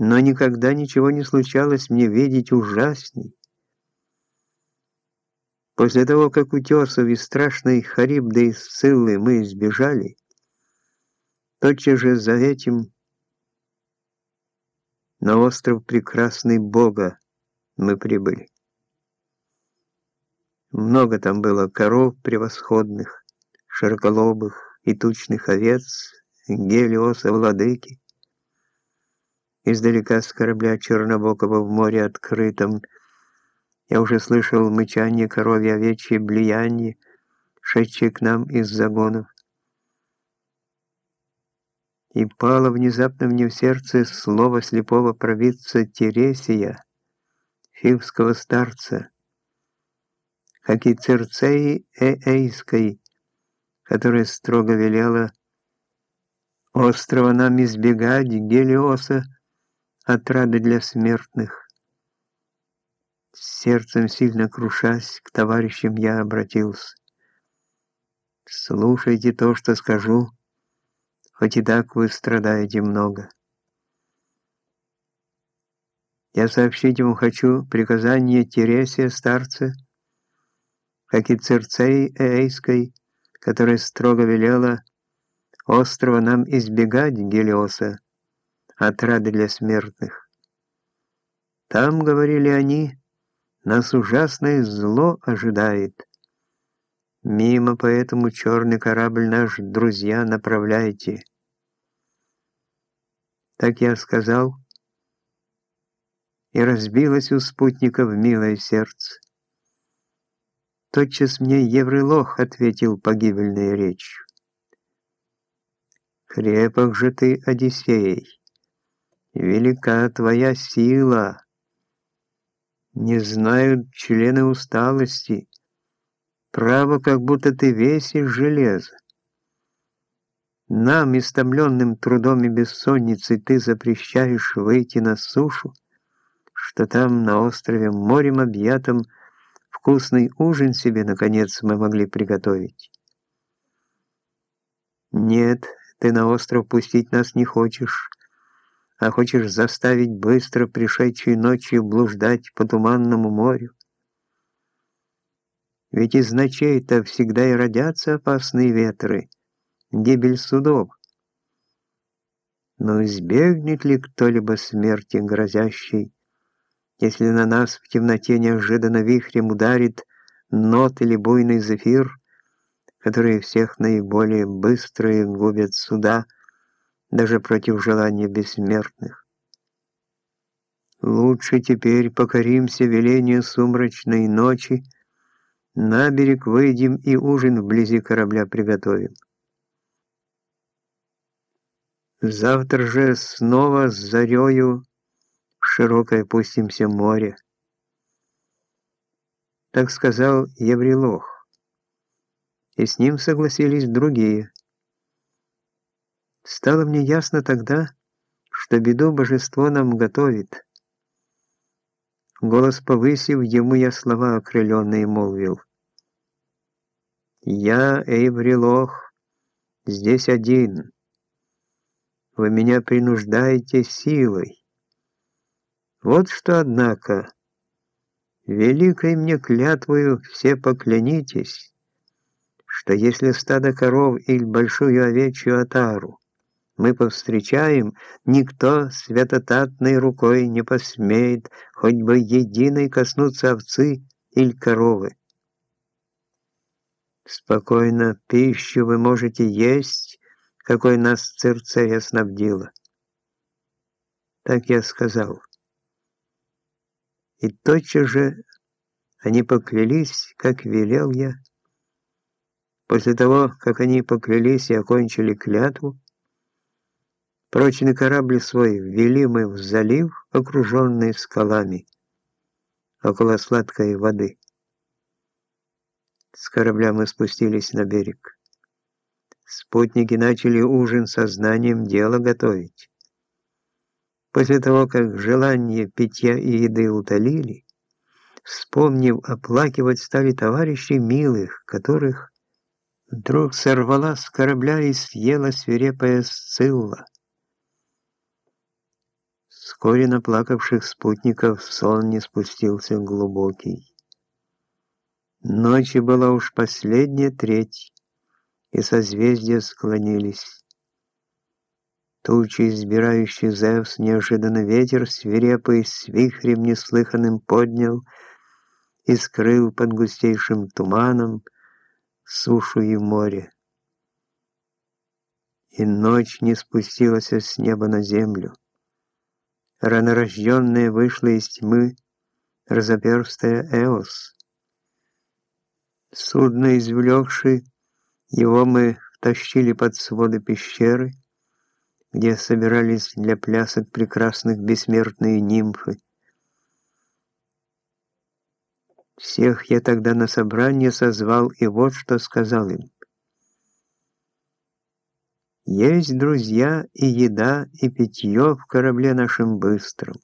но никогда ничего не случалось мне видеть ужасней. После того, как утесов и страшной Харибды из Сциллы мы избежали, тотчас же за этим на остров Прекрасный Бога мы прибыли. Много там было коров превосходных, широколобых и тучных овец, гелиоса владыки, Издалека с корабля Чернобокова в море открытом я уже слышал мычание коровье овечье блияние, шедшее к нам из загонов. И пало внезапно мне в сердце слово слепого провидца Тересия, фивского старца, как и Церцеи Ээйской, которая строго велела острова нам избегать Гелиоса, отрады для смертных. Сердцем сильно крушась, к товарищам я обратился. Слушайте то, что скажу, хоть и так вы страдаете много. Я сообщить вам хочу приказание Тересия, старца, как и Церцей Эйской, которая строго велела острова нам избегать Гелиоса, отрады для смертных. Там, говорили они, нас ужасное зло ожидает. Мимо поэтому черный корабль наш, друзья, направляйте. Так я сказал, и разбилось у спутников милое сердце. Тотчас мне Еврелох ответил погибельной речью. «Крепок же ты, Одиссей!» Велика твоя сила. Не знают члены усталости. Право, как будто ты весь из железа. Нам, истомленным трудом и бессонницей, ты запрещаешь выйти на сушу, что там, на острове, морем объятом, вкусный ужин себе, наконец, мы могли приготовить. Нет, ты на остров пустить нас не хочешь, а хочешь заставить быстро пришедшей ночью блуждать по туманному морю. Ведь из ночей-то всегда и родятся опасные ветры, гибель судов. Но избегнет ли кто-либо смерти грозящей, если на нас в темноте неожиданно вихрем ударит нот или буйный зефир, которые всех наиболее быстрые губят суда, даже против желания бессмертных. Лучше теперь покоримся велению сумрачной ночи, на берег выйдем и ужин вблизи корабля приготовим. Завтра же снова с зарею в широкое пустимся море. Так сказал Еврилох, и с ним согласились другие. Стало мне ясно тогда, что беду божество нам готовит. Голос повысив, ему я слова окрыленные молвил. «Я, Эйврилох, здесь один. Вы меня принуждаете силой. Вот что, однако, великой мне клятвою все поклянитесь, что если стадо коров или большую овечью отару мы повстречаем, никто святотатной рукой не посмеет хоть бы единой коснуться овцы или коровы. Спокойно пищу вы можете есть, какой нас Церцея снабдила. Так я сказал. И тотчас же они поклялись, как велел я. После того, как они поклялись и окончили клятву, Прочный корабль свой ввели мы в залив, окруженный скалами, около сладкой воды. С корабля мы спустились на берег. Спутники начали ужин со знанием дела готовить. После того, как желание питья и еды утолили, вспомнив оплакивать стали товарищи милых, которых вдруг сорвала с корабля и съела свирепая Сцилла. Вскоре на плакавших спутников сон не спустился глубокий. Ночи была уж последняя треть, и созвездия склонились. Тучи, избирающий Зевс, неожиданно ветер свирепый с вихрем неслыханным поднял и скрыл под густейшим туманом сушу и море. И ночь не спустилась с неба на землю. Ранорожденная вышла из тьмы, разоперстая Эос. Судно извлекши, его мы втащили под своды пещеры, где собирались для плясок прекрасных бессмертные нимфы. Всех я тогда на собрание созвал и вот что сказал им. Есть друзья и еда, и питье в корабле нашем быстром.